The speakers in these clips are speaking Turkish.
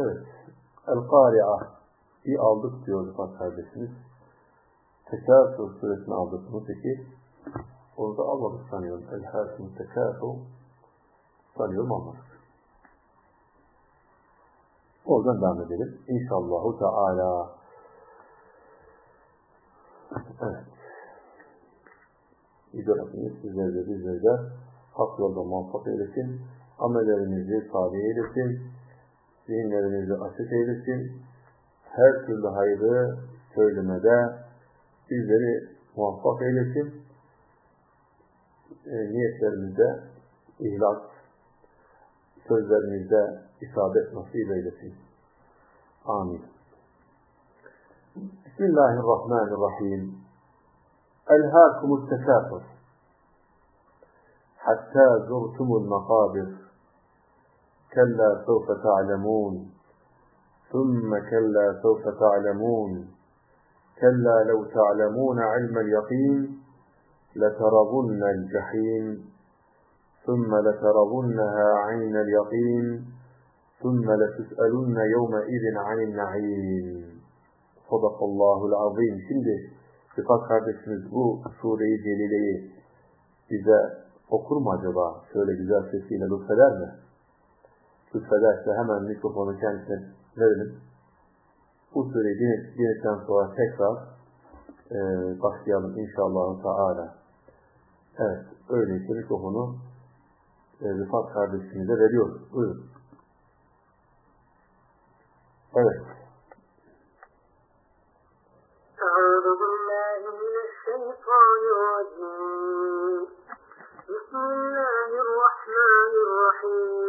Evet. El-Kari'a'yı aldık diyor Rıfat kardeşimiz. Tekasur suresini aldık mı peki? Onu da almadık sanıyorum. El-Hakim Tekasur sanıyorum almadık. Oradan devam edelim. İnşallahu Teala. Evet. Yüce Rabbimiz sizleri de bizleri de hak yolda muvaffak eylesin. Amellerimizi salih eylesin. Zihinlerimizi açık eylesin. Her türlü hayrı söylemede bizleri muvaffak eylesin. E, niyetlerimizde ihlas, sözlerimizde isabet nasip eylesin. Amin. Bismillahirrahmanirrahim. Elhâkumut tekâfur. Hatta zurtumul makabir. كلا سوف تعلمون. ثم كلا سوف تعلمون. كلا لو تعلمون علم اليقين لترون الجحيم. ثم لترونها عين اليقين. ثم لتسألن يومئذ عن النعيم. صدق الله العظيم. şimdi sıfat kardeşimiz bu sureyi delileyi bize okur mu acaba şöyle güzel sesiyle lütfeder mi? Lütfederse hemen mikrofonu kendisine verelim. Bu sureyi dinledikten sonra tekrar e, başlayalım inşallah Teala. Evet, öyleyse mikrofonu e, Rıfat kardeşimize veriyoruz. Buyurun. Evet. أعوذ بالله من الشيطان الرجيم بسم الله الرحمن الرحيم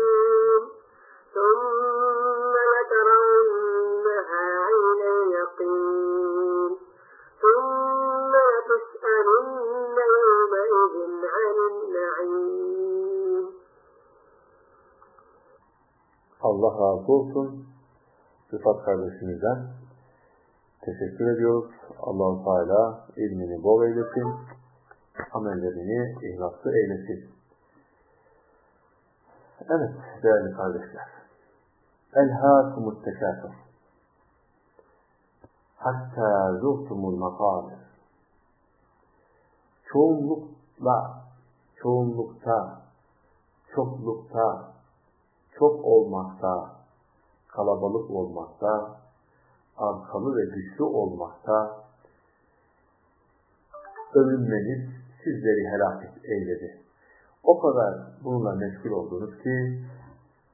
Razı olsun. Rıfat kardeşimizden teşekkür ediyoruz. allah Teala ilmini bol eylesin. Amellerini ihlaslı eylesin. Evet değerli kardeşler. Elhâkumut tekâfür. Hatta zurtumul makâbir. Çoğunlukla, çoğunlukta, çoklukta, çok olmakta, kalabalık olmakta, arkalı ve güçlü olmakta övünmeniz sizleri helak eyledi. O kadar bununla meşgul oldunuz ki,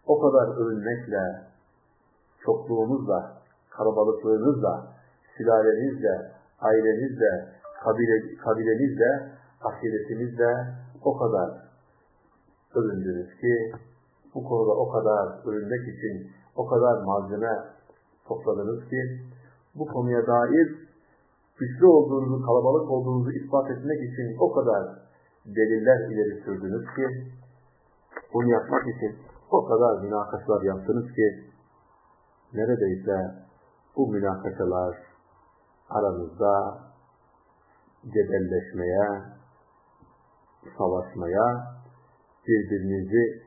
o kadar övünmekle, çokluğunuzla, kalabalıklığınızla, sülalenizle, ailenizle, kabile, kabilenizle, aşiretinizle o kadar övündünüz ki, bu konuda o kadar övünmek için o kadar malzeme topladınız ki, bu konuya dair güçlü olduğunuzu, kalabalık olduğunuzu ispat etmek için o kadar deliller ileri sürdünüz ki, bunu yapmak için o kadar münakaşalar yaptınız ki, neredeyse bu münakaşalar aranızda cebelleşmeye, savaşmaya, birbirinizi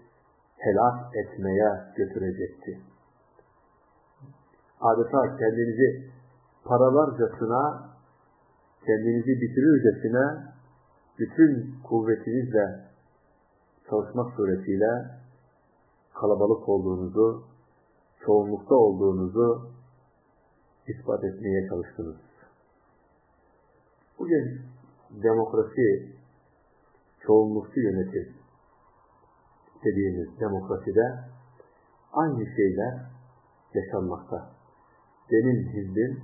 helak etmeye götürecekti. Adeta kendinizi paralarcasına, kendinizi bitirircesine bütün kuvvetinizle çalışmak suretiyle kalabalık olduğunuzu, çoğunlukta olduğunuzu ispat etmeye çalıştınız. Bugün demokrasi, çoğunlukçu yönetim dediğimiz demokraside aynı şeyler yaşanmakta. Senin hizbin,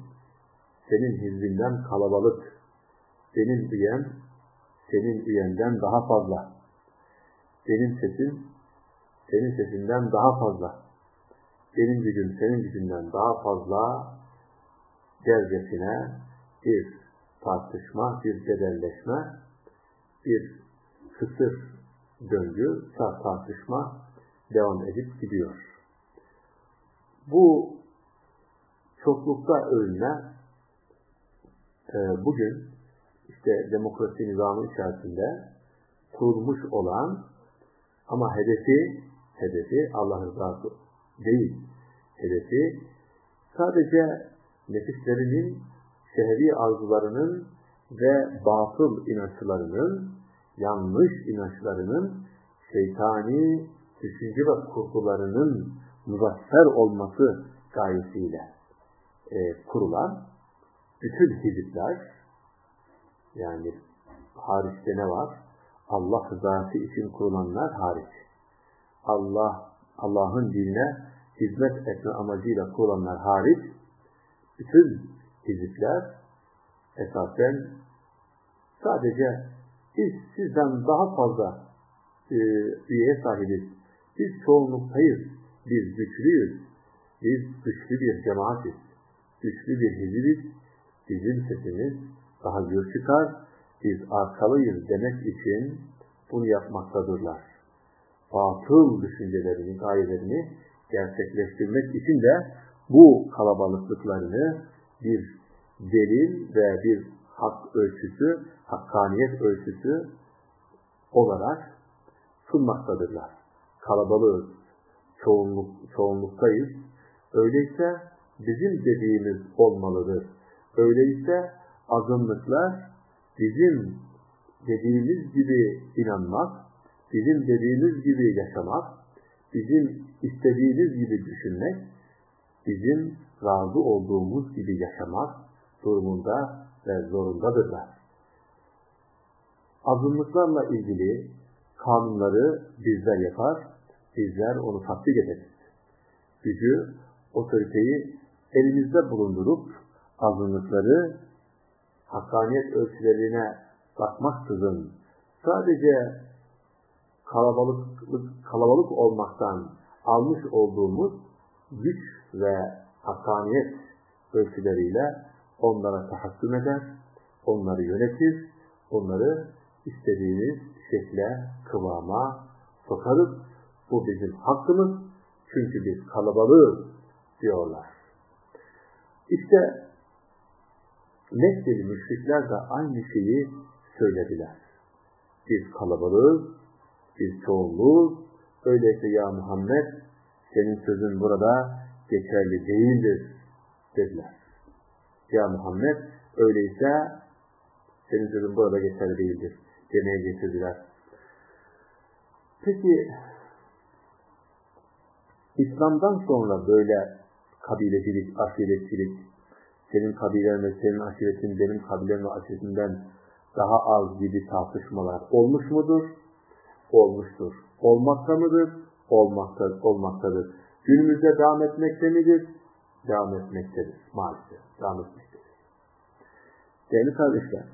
senin hizbinden kalabalık, senin üyen, senin üyenden daha fazla. Senin sesin, senin sesinden daha fazla. Benim gücüm senin gücünden daha fazla dercesine bir tartışma, bir cedelleşme, bir kısır döngü, tartışma devam edip gidiyor. Bu çoklukta övünme e, bugün işte demokrasi nizamı içerisinde kurulmuş olan ama hedefi hedefi Allah rızası değil. Hedefi sadece nefislerinin şehri arzularının ve batıl inançlarının, yanlış inançlarının, şeytani düşünce ve kurgularının muzaffer olması gayesiyle e, kurulan bütün hizipler, yani hariçte ne var? Allah rızası için kurulanlar hariç. Allah, Allah'ın dinine hizmet etme amacıyla kurulanlar hariç, bütün hizipler esasen sadece biz sizden daha fazla e, üye sahibiz, biz çoğunluktayız, biz güçlüyüz, biz güçlü bir cemaatiz, güçlü bir hizibiz, bizim sesimiz daha gür çıkar, biz arkalıyız demek için bunu yapmaktadırlar. Batıl düşüncelerini, gayelerini gerçekleştirmek için de bu kalabalıklıklarını bir delil ve bir hak ölçüsü, hakkaniyet ölçüsü olarak sunmaktadırlar. Kalabalığız, çoğunluk, çoğunluktayız. Öyleyse bizim dediğimiz olmalıdır. Öyleyse azınlıklar bizim dediğimiz gibi inanmak, bizim dediğimiz gibi yaşamak, bizim istediğimiz gibi düşünmek, bizim razı olduğumuz gibi yaşamak durumunda ve zorundadırlar. Azınlıklarla ilgili kanunları bizler yapar, bizler onu tatbik ederiz. Gücü, otoriteyi elimizde bulundurup azınlıkları hakkaniyet ölçülerine bakmaksızın sadece kalabalık, kalabalık olmaktan almış olduğumuz güç ve hakkaniyet ölçüleriyle onlara tahakküm eder, onları yönetir, onları istediğimiz şekle, kıvama sokarız. Bu bizim hakkımız. Çünkü biz kalabalığız diyorlar. İşte Mekkeli müşrikler de aynı şeyi söylediler. Biz kalabalığız, biz çoğunluğuz, öyleyse ya Muhammed senin sözün burada geçerli değildir dediler. Ya Muhammed öyleyse senin sözün burada geçerli değildir demeye getirdiler. Peki İslam'dan sonra böyle kabilecilik, aşiretçilik, senin kabilen ve senin aşiretin benim kabilem ve aşiretimden daha az gibi tartışmalar olmuş mudur? Olmuştur. Olmakta mıdır? Olmakta, olmaktadır. Günümüzde devam etmekte midir? Devam etmektedir. Maalesef. Devam etmektedir. Değerli kardeşler,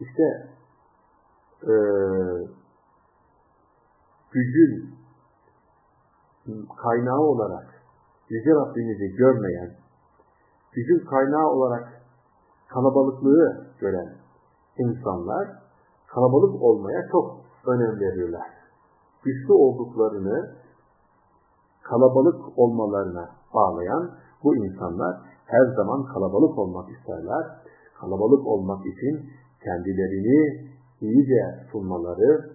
işte e, gücün kaynağı olarak Yüce Rabbimizi görmeyen, gücün kaynağı olarak kalabalıklığı gören insanlar kalabalık olmaya çok önem veriyorlar. Güçlü olduklarını kalabalık olmalarına bağlayan bu insanlar her zaman kalabalık olmak isterler. Kalabalık olmak için kendilerini iyice sunmaları,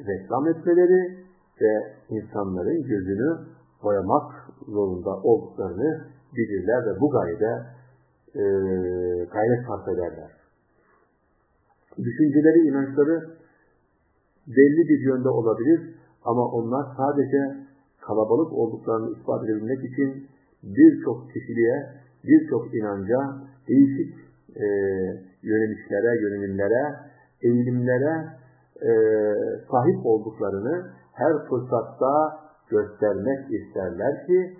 reklam etmeleri ve insanların gözünü boyamak zorunda olduklarını bilirler ve bu gayede e, gayret sarf ederler. Düşünceleri, inançları belli bir yönde olabilir ama onlar sadece kalabalık olduklarını ispat edebilmek için birçok kişiliğe, birçok inanca, değişik e, yönelişlere, yönelimlere, eğilimlere e, sahip olduklarını her fırsatta göstermek isterler ki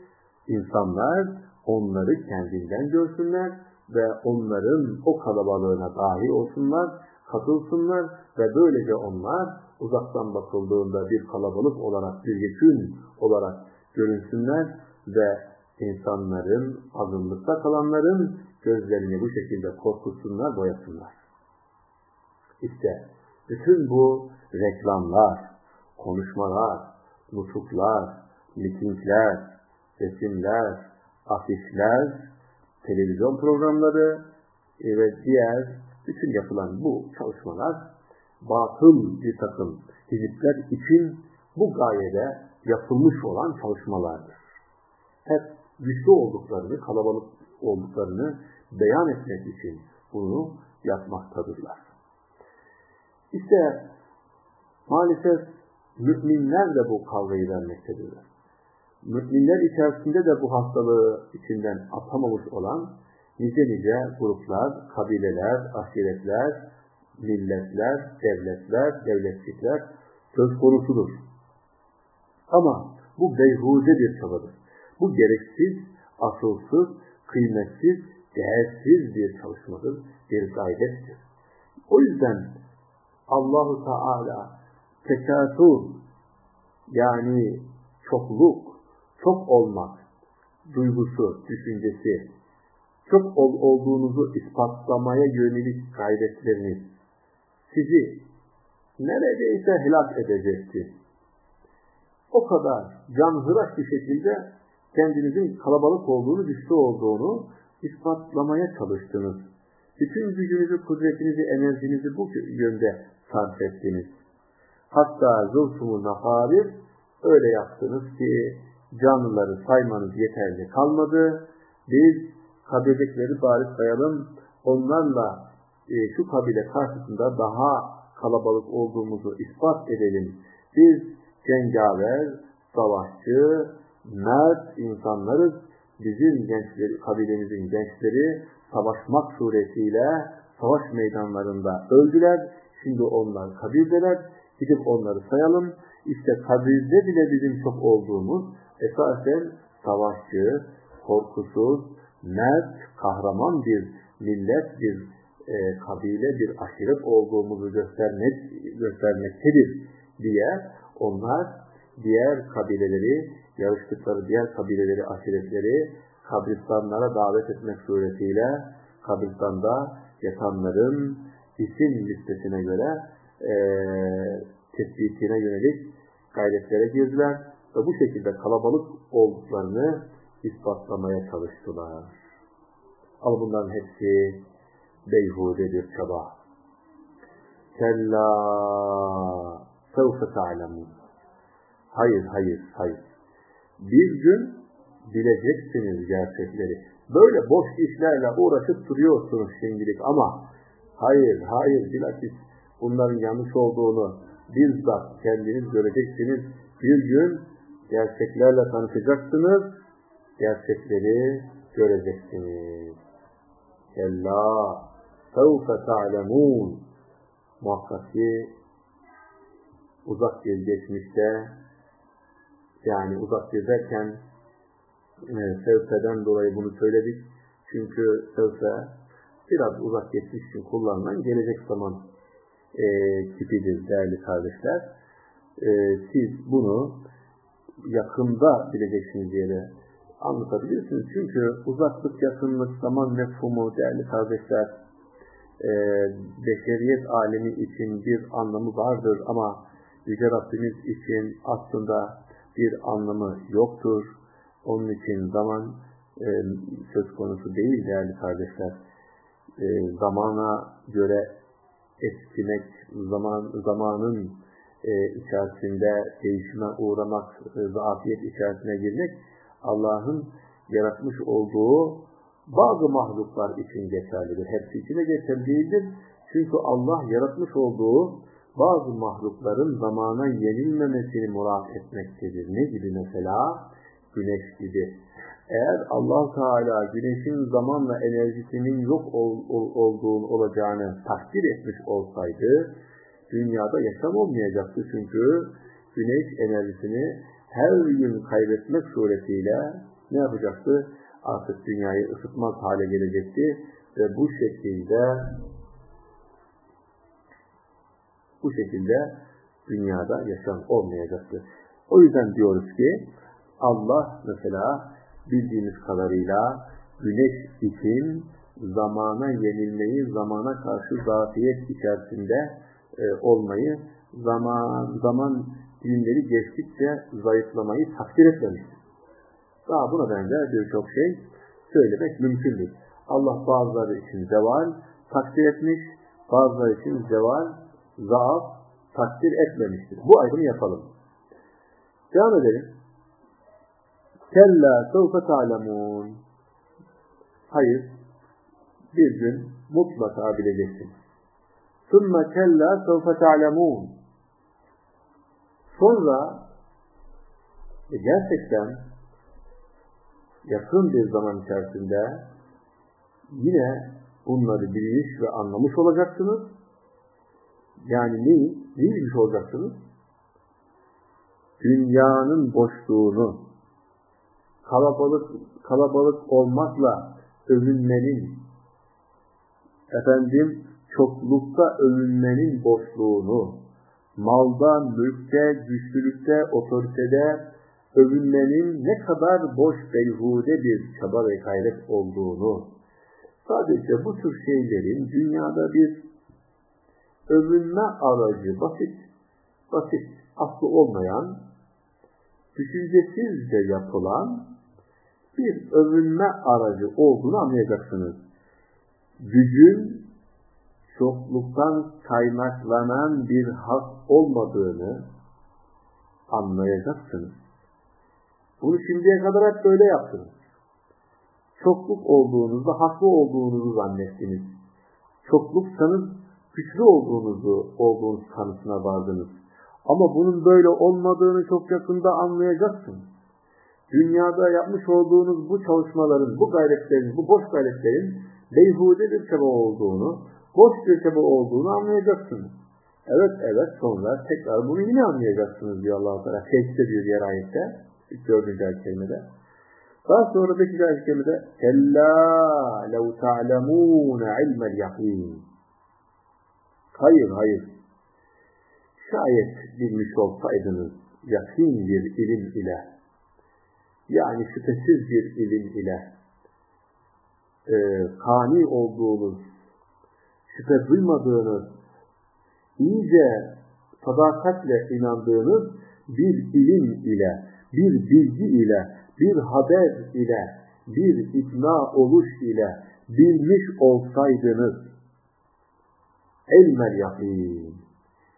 insanlar onları kendinden görsünler ve onların o kalabalığına dahi olsunlar, katılsınlar ve böylece onlar uzaktan bakıldığında bir kalabalık olarak, bir yekün olarak görünsünler ve insanların, azınlıkta kalanların gözlerini bu şekilde korkutsunlar, boyasınlar. İşte bütün bu reklamlar, konuşmalar, nutuklar, mitingler, resimler, afişler, televizyon programları ve diğer bütün yapılan bu çalışmalar batıl bir takım hizipler için bu gayede yapılmış olan çalışmalardır. Hep güçlü olduklarını, kalabalık olduklarını beyan etmek için bunu yapmaktadırlar. İşte maalesef müminler de bu kavgayı vermektedirler. Müminler içerisinde de bu hastalığı içinden atamamış olan nice nice gruplar, kabileler, aşiretler, milletler, devletler, devletçikler söz konusudur. Ama bu beyhude bir çabadır. Bu gereksiz, asılsız, kıymetsiz, değersiz bir çalışmadır, bir gayrettir. O yüzden Allahu Teala tekasur yani çokluk, çok olmak duygusu, düşüncesi, çok ol, olduğunuzu ispatlamaya yönelik gayretleriniz sizi neredeyse helak edecekti. O kadar canhıraş bir şekilde kendinizin kalabalık olduğunu, güçlü olduğunu ispatlamaya çalıştınız. Bütün gücünüzü, kudretinizi, enerjinizi bu yönde sarf ettiniz. Hatta zulfumu naharir öyle yaptınız ki canlıları saymanız yeterli kalmadı. Biz kabilelikleri bari sayalım. Onlarla e, şu kabile karşısında daha kalabalık olduğumuzu ispat edelim. Biz cengaver, savaşçı, mert insanlarız. Bizim gençleri, kabilemizin gençleri savaşmak suretiyle savaş meydanlarında öldüler. Şimdi onlar kabildeler. Gidip onları sayalım. İşte kabilde bile bizim çok olduğumuz esasen savaşçı, korkusuz, mert, kahraman bir millet, bir e, kabile, bir aşiret olduğumuzu göstermek, göstermektedir diye onlar diğer kabileleri, yarıştıkları diğer kabileleri, aşiretleri kabristanlara davet etmek suretiyle kabristanda yatanların isim listesine göre e, tespitine yönelik gayretlere girdiler ve bu şekilde kalabalık olduklarını ispatlamaya çalıştılar. Ama bunların hepsi beyhude bir çaba. Kella sevfe ta'lemun. Hayır, hayır, hayır. Bir gün bileceksiniz gerçekleri. Böyle boş işlerle uğraşıp duruyorsunuz şimdilik ama hayır, hayır, bilakis bunların yanlış olduğunu bizzat kendiniz göreceksiniz. Bir gün gerçeklerle tanışacaksınız, gerçekleri göreceksiniz. Kella sevfe ta'lemun. Muhakkak ki uzak bir geçmişte yani uzak bir derken e, sevfeden dolayı bunu söyledik. Çünkü sevfe biraz uzak geçmiş için kullanılan gelecek zaman e, tipidir değerli kardeşler. E, siz bunu yakında bileceksiniz diye de anlatabilirsiniz. Çünkü uzaklık, yakınlık, zaman mefhumu değerli kardeşler e, beşeriyet alemi için bir anlamı vardır ama Yüce Rabbimiz için aslında bir anlamı yoktur. Onun için zaman e, söz konusu değil değerli kardeşler. E, zamana göre eskimek, zaman zamanın e, içerisinde değişime uğramak, e, zafiyet içerisine girmek Allah'ın yaratmış olduğu bazı mahluklar için geçerlidir. Hepsi için de geçerli değildir. Çünkü Allah yaratmış olduğu bazı mahlukların zamana yenilmemesini murat etmektedir. Ne gibi mesela? Güneş gibi. Eğer allah Teala güneşin zamanla enerjisinin yok ol, ol, olduğunu olacağını takdir etmiş olsaydı, dünyada yaşam olmayacaktı. Çünkü güneş enerjisini her gün kaybetmek suretiyle ne yapacaktı? Artık dünyayı ısıtmaz hale gelecekti ve bu şekilde bu şekilde dünyada yaşam olmayacaktı. O yüzden diyoruz ki Allah mesela bildiğimiz kadarıyla güneş için zamana yenilmeyi, zamana karşı zafiyet içerisinde e, olmayı, zaman zaman dilimleri geçtikçe zayıflamayı takdir etmemiştir. Daha buna benzer birçok şey söylemek mümkündür. Allah bazıları için zeval takdir etmiş, bazıları için zeval, zaaf takdir etmemiştir. Bu ayrımı yapalım. Devam edelim. Kella sevfe ta'lemun. Hayır, bir gün mutlaka bileceksin. Sümme kella sevfe ta'lemun. Sonra e gerçekten yakın bir zaman içerisinde yine bunları bilmiş ve anlamış olacaksınız. Yani neyi? Neyi bilmiş olacaksınız? Dünyanın boşluğunu, kalabalık kalabalık olmakla övünmenin, efendim çoklukta övünmenin boşluğunu, malda, mülkte, güçlülükte, otoritede övünmenin ne kadar boş beyhude bir çaba ve gayret olduğunu, sadece bu tür şeylerin dünyada bir övünme aracı, basit, basit, aslı olmayan, düşüncesizce yapılan bir övünme aracı olduğunu anlayacaksınız. Gücün çokluktan kaynaklanan bir hak olmadığını anlayacaksınız. Bunu şimdiye kadar hep böyle yaptınız. Çokluk olduğunuzda haklı olduğunuzu zannettiniz. Çokluksanız güçlü olduğunuzu, olduğunuz kanısına vardınız. Ama bunun böyle olmadığını çok yakında anlayacaksınız. Dünyada yapmış olduğunuz bu çalışmaların, bu gayretlerin, bu boş gayretlerin beyhude bir çaba olduğunu, boş bir çaba olduğunu anlayacaksınız. Evet, evet, sonra tekrar bunu yine anlayacaksınız diyor Allah-u Teala. Tehdit ediyor diğer ayette, dördüncü ayet kerimede. Daha sonra beşinci ayet kerimede Kella lev ta'lemûne ilmel yakin. Hayır, hayır. Şayet bilmiş olsaydınız yakin bir ilim ile, yani şüphesiz bir ilim ile, e, kani olduğunuz, şüphe duymadığınız, iyice sadakatle inandığınız bir ilim ile, bir bilgi ile, bir haber ile, bir ikna oluş ile bilmiş olsaydınız, elmel yakin,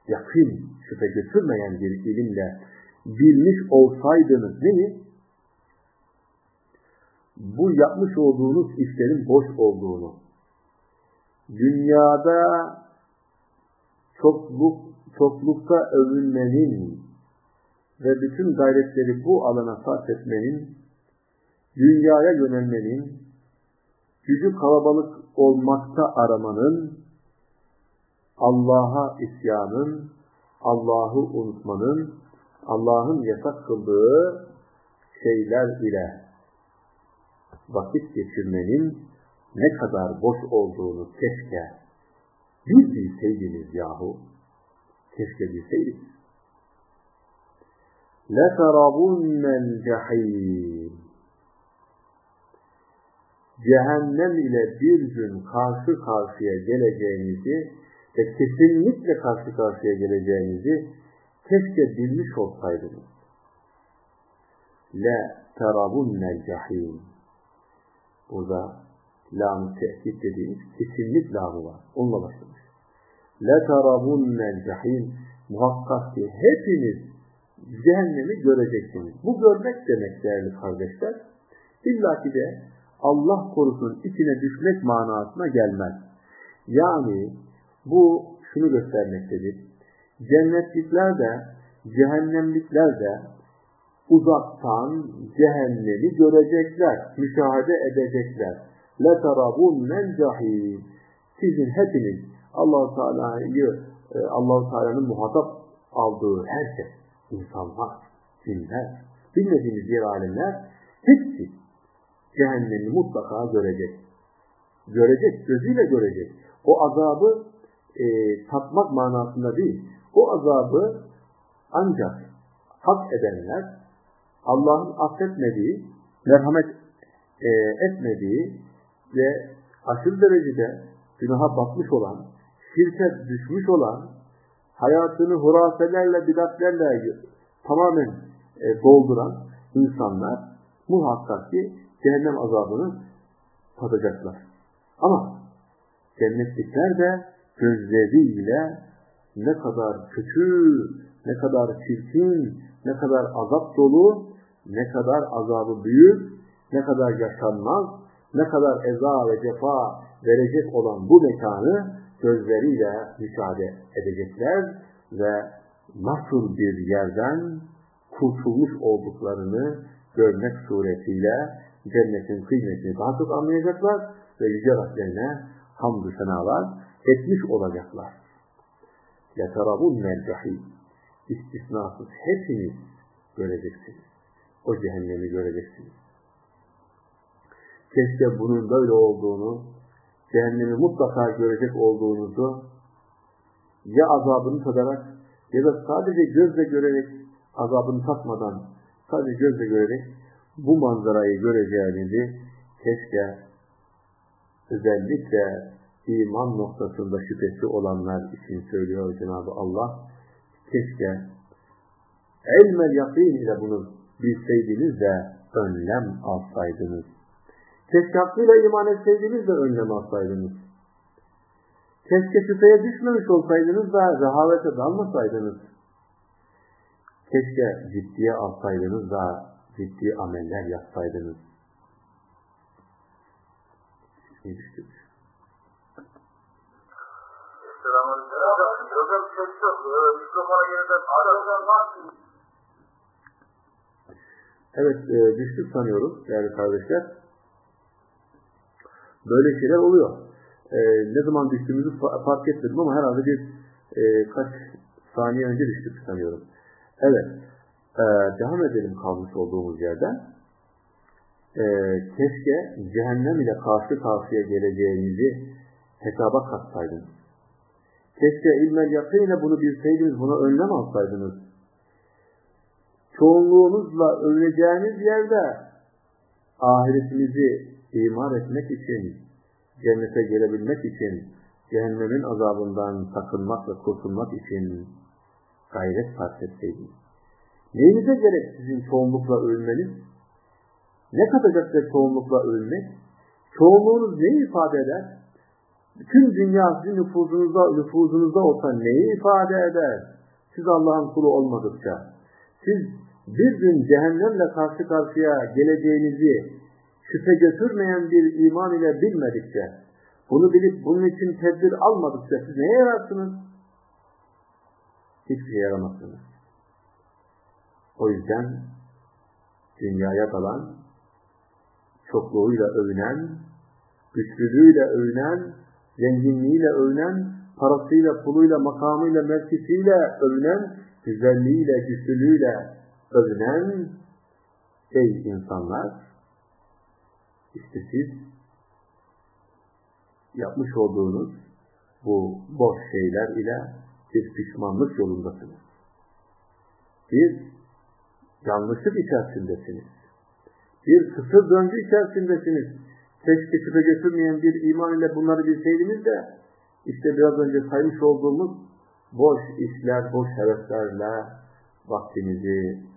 yakın, şüphe götürmeyen bir ilimle bilmiş olsaydınız neyi? Bu yapmış olduğunuz işlerin boş olduğunu, dünyada çokluk, çoklukta övünmenin ve bütün gayretleri bu alana sarf etmenin, dünyaya yönelmenin, gücü kalabalık olmakta aramanın, Allah'a isyanın, Allah'ı unutmanın, Allah'ın yasak kıldığı şeyler ile vakit geçirmenin ne kadar boş olduğunu keşke bir bilseydiniz yahu. Keşke bilseydiniz. لَتَرَبُنَّ الْجَحِيمِ Cehennem ile bir gün karşı karşıya geleceğinizi ve kesinlikle karşı karşıya geleceğinizi keşke bilmiş olsaydınız. Le terabunnel Burada lam tehdit dediğimiz kesinlik lamı var. Onunla başlamış. Terabunnel cahim. Muhakkak ki hepiniz cehennemi göreceksiniz. Bu görmek demek değerli kardeşler. İlla ki de Allah korusun içine düşmek manasına gelmez. Yani bu şunu göstermektedir. Cennetlikler de, cehennemlikler de uzaktan cehennemi görecekler, müşahede edecekler. لَتَرَبُنَّ cahil. Sizin hepiniz allah Teala'yı e, allah Teala'nın muhatap aldığı herkes, insanlar, cinler, bilmediğimiz diğer alemler hepsi cehennemi mutlaka görecek. Görecek, gözüyle görecek. O azabı e, tatmak manasında değil. O azabı ancak hak edenler, Allah'ın affetmediği, merhamet e, etmediği ve aşırı derecede günaha batmış olan, şirke düşmüş olan, hayatını hurafelerle, bidatlerle tamamen e, dolduran insanlar muhakkak ki cehennem azabını tadacaklar. Ama cennetlikler de gözleriyle ne kadar kötü, ne kadar çirkin, ne kadar azap dolu, ne kadar azabı büyük, ne kadar yaşanmaz, ne kadar eza ve cefa verecek olan bu mekanı gözleriyle müşahede edecekler ve nasıl bir yerden kurtulmuş olduklarını görmek suretiyle cennetin kıymetini daha çok anlayacaklar ve Yüce Rablerine hamdü senalar etmiş olacaklar. يَتَرَبُنَّ الْجَحِيمِ İstisnasız hepiniz göreceksiniz. O cehennemi göreceksiniz. Keşke bunun böyle olduğunu, cehennemi mutlaka görecek olduğunuzu ya azabını tadarak ya da sadece gözle görerek azabını tatmadan sadece gözle görerek bu manzarayı göreceğinizi keşke özellikle iman noktasında şüphesi olanlar için söylüyor Cenab-ı Allah. Keşke elmel yakin ile bunu bilseydiniz de önlem alsaydınız. Keşke hakkıyla iman etseydiniz de önlem alsaydınız. Keşke şüpheye düşmemiş olsaydınız da rehavete dalmasaydınız. Keşke ciddiye alsaydınız da ciddi ameller yapsaydınız. İyi düştük. Hocam ses yok. Mikrofona yeniden hocam var. Evet, e, düştük sanıyoruz değerli kardeşler. Böyle şeyler oluyor. E, ne zaman düştüğümüzü fa- fark etmedim ama herhalde bir e, kaç saniye önce düştük sanıyorum. Evet, e, devam edelim kalmış olduğumuz yerden. E, keşke cehennem ile karşı karşıya geleceğinizi hesaba katsaydınız. Keşke ilmel yakıyla bunu bilseydiniz, buna önlem alsaydınız. Çoğunluğunuzla övüneceğiniz yerde ahiretinizi imar etmek için, cennete gelebilmek için, cehennemin azabından sakınmak ve kurtulmak için gayret sarf etseydiniz. Neyinize gerek sizin çoğunlukla övünmeniz? Ne katacaktır çoğunlukla övünmek? Çoğunluğunuz neyi ifade eder? Bütün dünya sizin nüfuzunuzda, nüfuzunuzda olsa neyi ifade eder? Siz Allah'ın kulu olmadıkça. Siz bir gün cehennemle karşı karşıya geleceğinizi şüphe götürmeyen bir iman ile bilmedikçe, bunu bilip bunun için tedbir almadıkça siz neye yararsınız? Hiçbir şey yaramazsınız. O yüzden dünyaya kalan, çokluğuyla övünen, güçlülüğüyle övünen, zenginliğiyle övünen, parasıyla, puluyla, makamıyla, mevkisiyle övünen, güzelliğiyle, güçlülüğüyle övünen ey insanlar, işte siz yapmış olduğunuz bu boş şeyler ile bir pişmanlık yolundasınız. Bir yanlışlık içerisindesiniz. Bir kısır döngü içerisindesiniz. Keşke şüphe götürmeyen bir iman ile bunları bilseydiniz de işte biraz önce saymış olduğumuz boş işler, boş heveslerle vaktinizi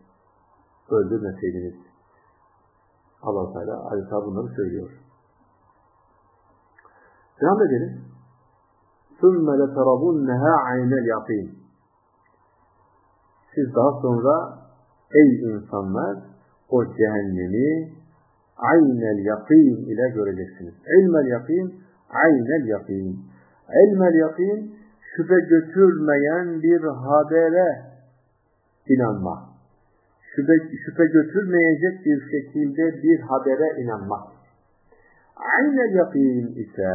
öldürmeseydiniz. Allah Teala adeta bunları söylüyor. Devam edelim. ثُمَّ لَتَرَبُنَّهَا عَيْنَ الْيَقِينَ Siz daha sonra ey insanlar o cehennemi aynel yakin ile göreceksiniz. İlmel yakin, aynel yakin. İlmel yakin, şüphe götürmeyen bir habere inanmak. Şüphe, şüphe götürmeyecek bir şekilde bir habere inanmak. Aynel yakin ise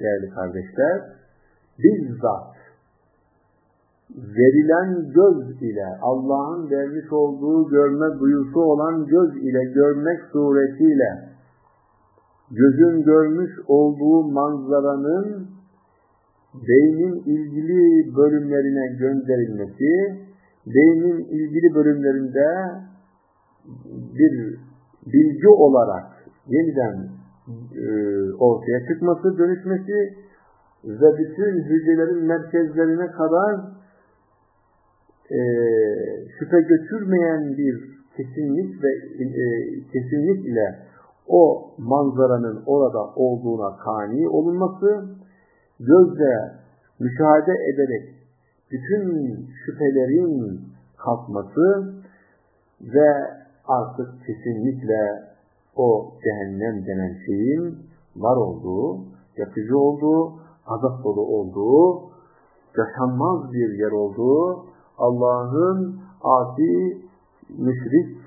değerli kardeşler, bizzat verilen göz ile Allah'ın vermiş olduğu görme duyusu olan göz ile görmek suretiyle gözün görmüş olduğu manzaranın beynin ilgili bölümlerine gönderilmesi, beynin ilgili bölümlerinde bir bilgi olarak yeniden e, ortaya çıkması, dönüşmesi ve bütün hücrelerin merkezlerine kadar e, şüphe götürmeyen bir kesinlik ve e, kesinlik ile o manzaranın orada olduğuna kani olunması, gözle müşahede ederek bütün şüphelerin kalkması ve artık kesinlikle o cehennem denen şeyin var olduğu, yapıcı olduğu, azap dolu olduğu, yaşanmaz bir yer olduğu, Allah'ın ati, müşrik,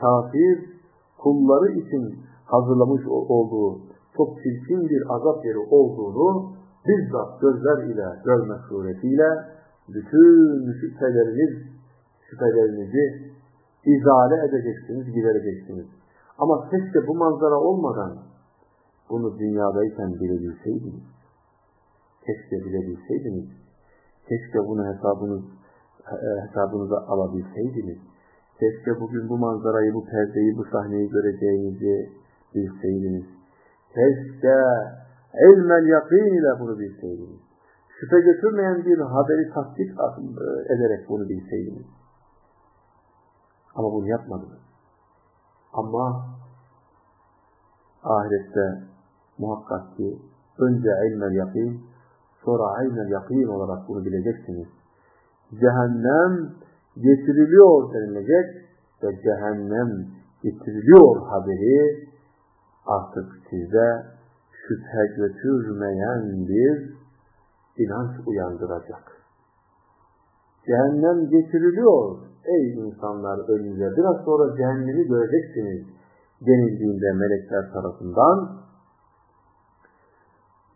kafir kulları için hazırlamış olduğu çok çirkin bir azap yeri olduğunu bizzat gözler ile görme suretiyle bütün şüpheleriniz, şüphelerinizi izale edeceksiniz, gidereceksiniz. Ama keşke bu manzara olmadan bunu dünyadayken bilebilseydiniz. Keşke bilebilseydiniz. Keşke bunu hesabınız, hesabınıza alabilseydiniz. Keşke bugün bu manzarayı, bu perdeyi, bu sahneyi göreceğinizi bilseydiniz. Keşke ilmel yakin ile bunu bilseydiniz. Şüphe götürmeyen bir haberi tasdik ederek bunu bilseydiniz. Ama bunu yapmadınız. Ama ahirette muhakkak ki önce ilmel yakin, sonra aynel yakin olarak bunu bileceksiniz. Cehennem getiriliyor denilecek ve cehennem getiriliyor haberi artık size şüphe götürmeyen bir inanç uyandıracak. Cehennem getiriliyor ey insanlar önünüze biraz sonra cehennemi göreceksiniz denildiğinde melekler tarafından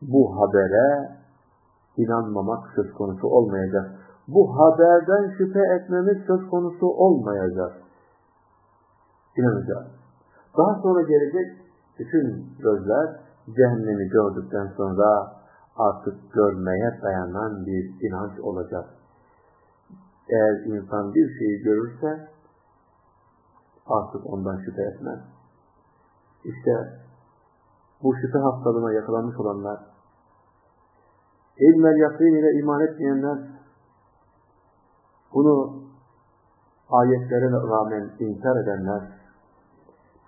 bu habere inanmamak söz konusu olmayacak. Bu haberden şüphe etmemiz söz konusu olmayacak. İnanacağız. Daha sonra gelecek bütün gözler cehennemi gördükten sonra artık görmeye dayanan bir inanç olacak. Eğer insan bir şeyi görürse artık ondan şüphe etmez. İşte bu şüphe hastalığına yakalanmış olanlar, ilmel yakin ile iman etmeyenler, bunu ayetlere rağmen inkar edenler,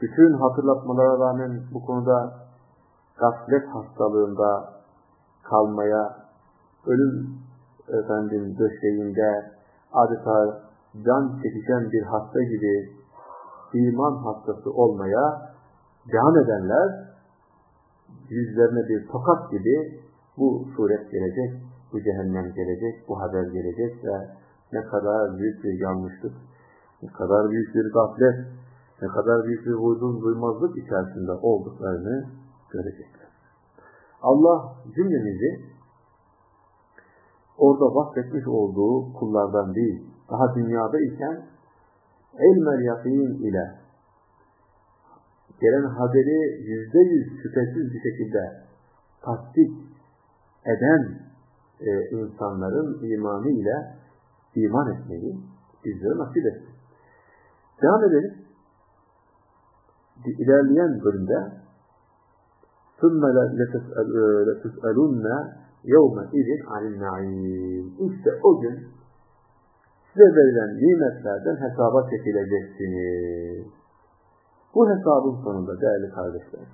bütün hatırlatmalara rağmen bu konuda gaflet hastalığında kalmaya, ölüm efendim döşeğinde adeta can çekişen bir hasta gibi iman hastası olmaya devam edenler yüzlerine bir tokat gibi bu suret gelecek, bu cehennem gelecek, bu haber gelecek ve ne kadar büyük bir yanlışlık, ne kadar büyük bir gaflet, ne kadar büyük bir vurdum duymazlık içerisinde olduklarını görecekler. Allah cümlemizi orada vasfetmiş olduğu kullardan değil, daha dünyada iken ilmel yakin ile gelen haberi yüzde yüz şüphesiz bir şekilde tasdik eden e, insanların imanı ile iman etmeyi bizlere nasip etsin. Devam edelim. İlerleyen bölümde ثُمَّ لَتُسْأَلُنَّ يَوْمَ اِذٍ عَنِ النَّعِيمِ İşte o gün size verilen nimetlerden hesaba çekileceksiniz. Bu hesabın sonunda değerli kardeşler,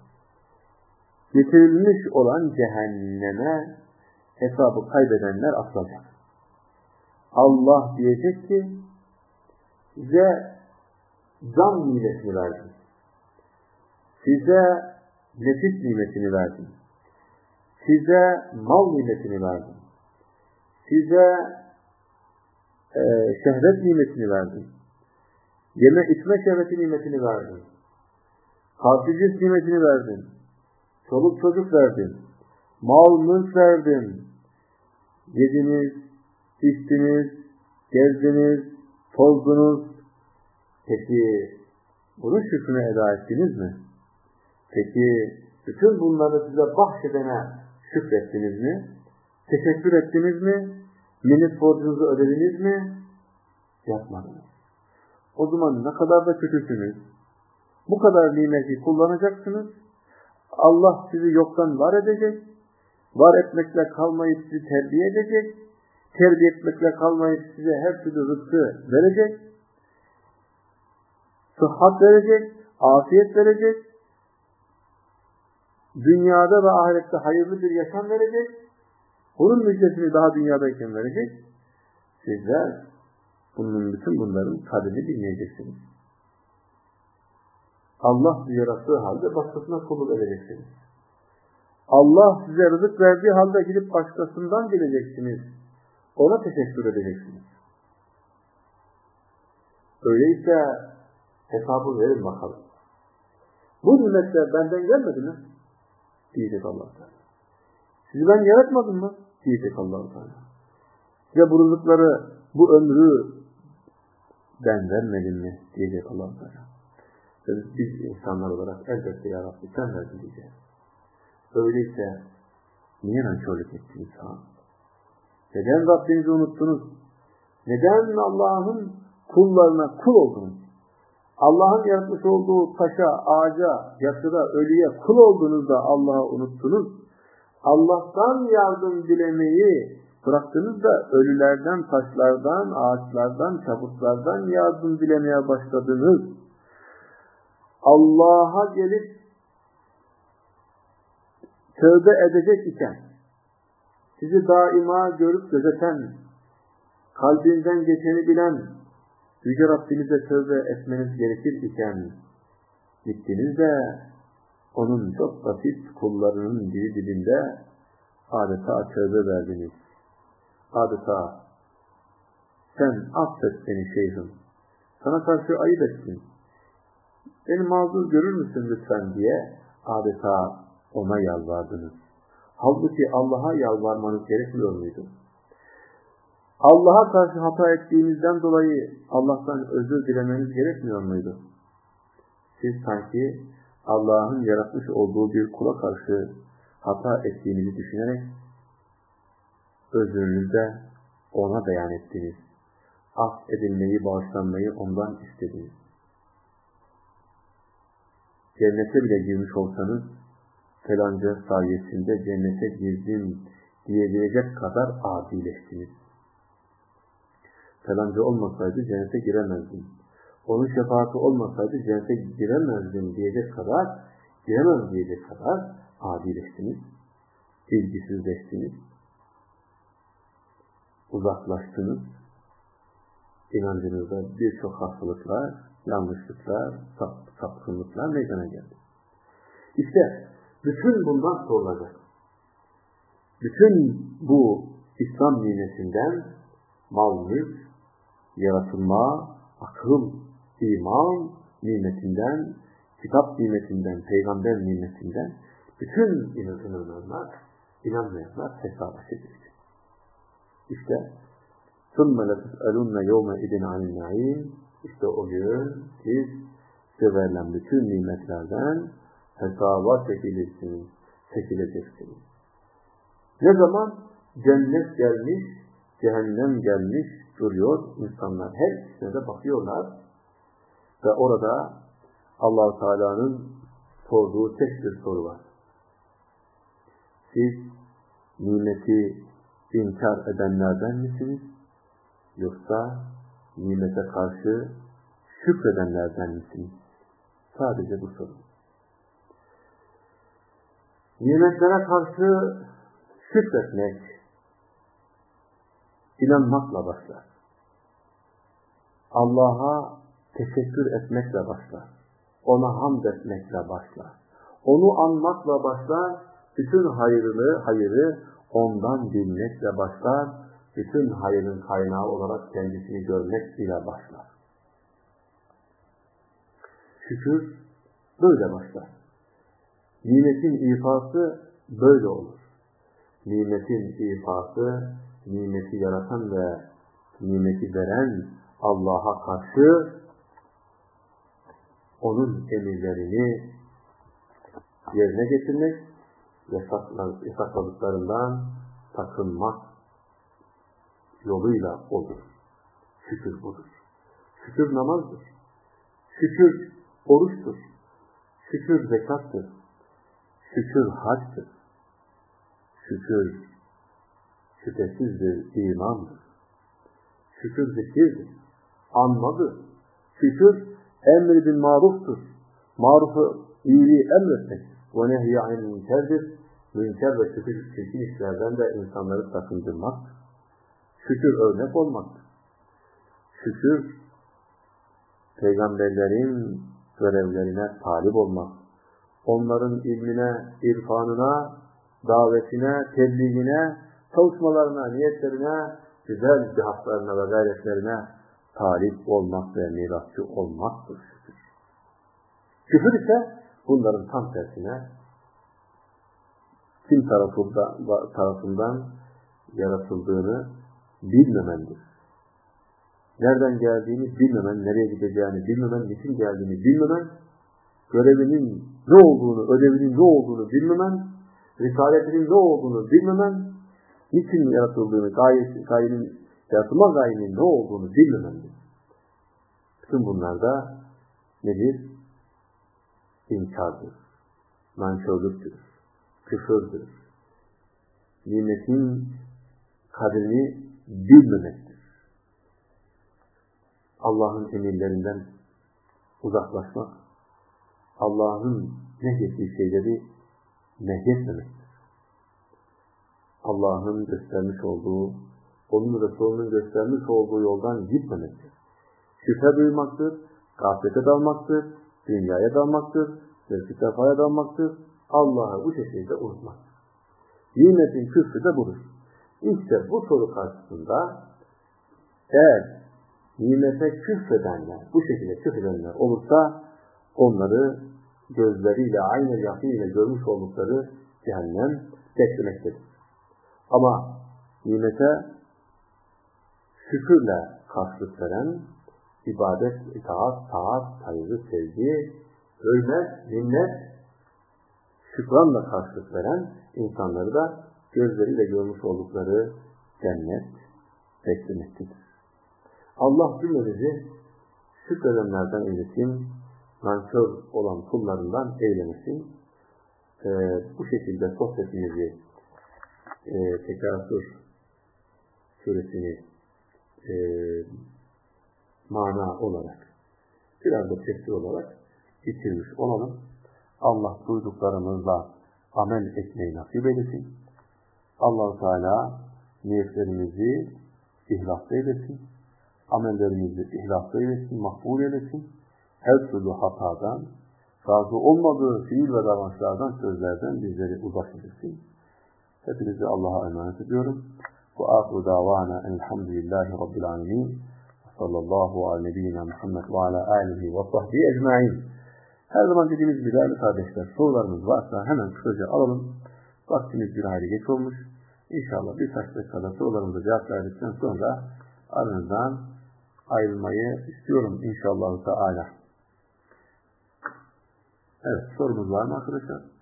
getirilmiş olan cehenneme hesabı kaybedenler asılacak. Allah diyecek ki, size can nimetini verdim. Size nefis nimetini verdim. Size mal nimetini verdim. Size e, şehvet nimetini verdim. Yeme içme şehveti nimetini verdim. Hafiflik nimetini verdim. Çoluk çocuk verdim. Mal mülk verdim. Yediniz, içtiniz, gezdiniz, tozdunuz. Peki bunun şükrünü eda ettiniz mi? Peki bütün bunları size bahşedene şükrettiniz mi? Teşekkür ettiniz mi? Minnet borcunuzu ödediniz mi? Yapmadınız. O zaman ne kadar da kötüsünüz. Bu kadar nimeti kullanacaksınız. Allah sizi yoktan var edecek. Var etmekle kalmayıp sizi terbiye edecek. Terbiye etmekle kalmayıp size her türlü rızkı verecek. Sıhhat verecek. Afiyet verecek. Dünyada ve ahirette hayırlı bir yaşam verecek. Bunun müjdesini daha dünyadayken verecek. Sizler bunun bütün bunların kadrini bilmeyeceksiniz. Allah yarattığı halde başkasına kulluk edeceksiniz. Allah size rızık verdiği halde gidip başkasından dileyeceksiniz. Ona teşekkür edeceksiniz. Öyleyse hesabı verin bakalım. Bu nimetler benden gelmedi mi? Diyecek allah Teala. Sizi ben yaratmadım mı? Diyecek allah Teala. Size bu rızıkları, bu ömrü ben vermedim mi? Diyecek allah Teala. Biz insanlar olarak elbette ya Rabbi sen verdin diyeceğiz. Öyleyse niye nankörlük ettiniz ha? Neden Rabbinizi unuttunuz? Neden Allah'ın kullarına kul oldunuz? Allah'ın yaratmış olduğu taşa, ağaca, yatıra, ölüye kul olduğunuzda Allah'ı unuttunuz. Allah'tan yardım dilemeyi bıraktınız da ölülerden, taşlardan, ağaçlardan, çabuklardan yardım dilemeye başladınız. Allah'a gelip tövbe edecek iken, sizi daima görüp gözeten, kalbinden geçeni bilen, Yüce Rabbinize tövbe etmeniz gerekir iken, gittiniz de onun çok basit kullarının dili dilinde adeta tövbe verdiniz. Adeta sen affet beni şeyhim, sana karşı ayıp ettim, beni mazur görür müsün lütfen diye adeta ona yalvardınız. Halbuki Allah'a yalvarmanız gerekmiyor muydu? Allah'a karşı hata ettiğinizden dolayı Allah'tan özür dilemeniz gerekmiyor muydu? Siz sanki Allah'ın yaratmış olduğu bir kula karşı hata ettiğinizi düşünerek özrünüzde ona beyan ettiniz. Af edilmeyi, bağışlanmayı ondan istediniz. Cennete bile girmiş olsanız falanca sayesinde cennete girdim diyebilecek kadar adileştiniz. Falanca olmasaydı cennete giremezdim. Onun şefaati olmasaydı cennete giremezdim diyecek kadar, giremez diyecek kadar adileştiniz. Bilgisizleştiniz. Uzaklaştınız. İnancınızda birçok hastalıklar, yanlışlıklar, sap, sapkınlıklar meydana geldi. İşte bütün bundan sorulacak. Bütün bu İslam nimetinden mal, mülk, yaratılma, akıl, iman nimetinden, kitap nimetinden, peygamber nimetinden bütün inananlar, inanmayanlar hesaba çekilecek. İşte ثُمَّ لَتُسْأَلُنَّ يَوْمَ اِذٍ عَنِ النَّعِيمِ İşte o gün siz size verilen bütün nimetlerden hesaba çekilirsiniz, çekileceksiniz. Ne zaman cennet gelmiş, cehennem gelmiş duruyor insanlar. Her ikisine de bakıyorlar ve orada allah Teala'nın sorduğu tek bir soru var. Siz nimeti inkar edenlerden misiniz? Yoksa nimete karşı şükredenlerden misiniz? Sadece bu soru. Nimetlere karşı şükretmek, inanmakla başlar. Allah'a teşekkür etmekle başlar. Ona hamd etmekle başlar. Onu anmakla başlar. Bütün hayırlı, hayırı ondan bilmekle başlar. Bütün hayırın kaynağı olarak kendisini görmek ile başlar. Şükür böyle başlar. Nimetin ifası böyle olur. Nimetin ifası, nimeti yaratan ve nimeti veren Allah'a karşı onun emirlerini yerine getirmek, yasakladıklarından takınmak yoluyla olur. Şükür budur. Şükür namazdır. Şükür oruçtur. Şükür zekattır. Şükür haçtır. Şükür şüphesizdir, imandır. Şükür zikirdir. Anmadır. Şükür emri bin maruftur. Marufu iyiliği emretmektir. Ve nehyi anil münkerdir. Münker ve şükür çirkin işlerden de insanları sakındırmaktır. Şükür örnek olmaktır. Şükür peygamberlerin görevlerine talip olmak, onların ilmine, irfanına, davetine, tebliğine, çalışmalarına, niyetlerine, güzel cihatlarına ve gayretlerine talip olmak ve mirasçı olmaktır şükür. Küfür ise bunların tam tersine kim tarafından, tarafından yaratıldığını bilmemendir. Nereden geldiğini bilmemen, nereye gideceğini bilmemen, niçin geldiğini bilmemen, görevinin ne olduğunu, ödevinin ne olduğunu bilmemen, risaletinin ne olduğunu bilmemen, niçin yaratıldığını, gayenin, yaratılma gayenin ne olduğunu bilmemendir. Bütün bunlar da nedir? İnkardır, nankörlüktür, küfürdür. Nimetin kadrini bilmemektir. Allah'ın emirlerinden uzaklaşmak, Allah'ın nehyettiği şeyleri nehyetmemektir. Allah'ın göstermiş olduğu, onun Resulünün göstermiş olduğu yoldan gitmemektir. Şüphe duymaktır, gaflete dalmaktır, dünyaya dalmaktır, zevk sefaya dalmaktır, Allah'ı bu şekilde unutmak. Nimetin küfrü de budur. İşte bu soru karşısında eğer nimete küfredenler, bu şekilde küfredenler olursa onları gözleriyle, aynı yakıyla görmüş oldukları cehennem beklemektedir. Ama nimete şükürle karşılık veren, ibadet, itaat, taat, saygı, sevgi, hürmet, minnet, şükranla karşılık veren insanları da gözleriyle görmüş oldukları cennet beklemektedir. Allah cümlemizi şükredenlerden eylesin, nankör olan kullarından eylemesin. Ee, bu şekilde sohbetimizi e, Tekasür suresini e, mana olarak biraz da tefsir olarak bitirmiş olalım. Allah duyduklarımızla amel etmeyi nasip eylesin. allah Teala niyetlerimizi ihlaslı eylesin. Amellerimizi ihlaslı eylesin, makbul eylesin. Her türlü hatadan, razı olmadığı fiil ve davranışlardan, sözlerden bizleri uzak eylesin. Hepinizi Allah'a emanet ediyorum. Ve ahru davana elhamdülillahi rabbil alemin. Sallallahu ala nebiyyina Muhammed ve ala alihi ve sahbihi ecma'in. Her zaman dediğimiz gibi değerli kardeşler sorularımız varsa hemen kısaca alalım. Vaktimiz bir hayli geç olmuş. İnşallah birkaç dakikada sorularımıza cevap verdikten sonra aranızdan ayrılmayı istiyorum inşallah Teala. Evet sorumuz var mı arkadaşlar?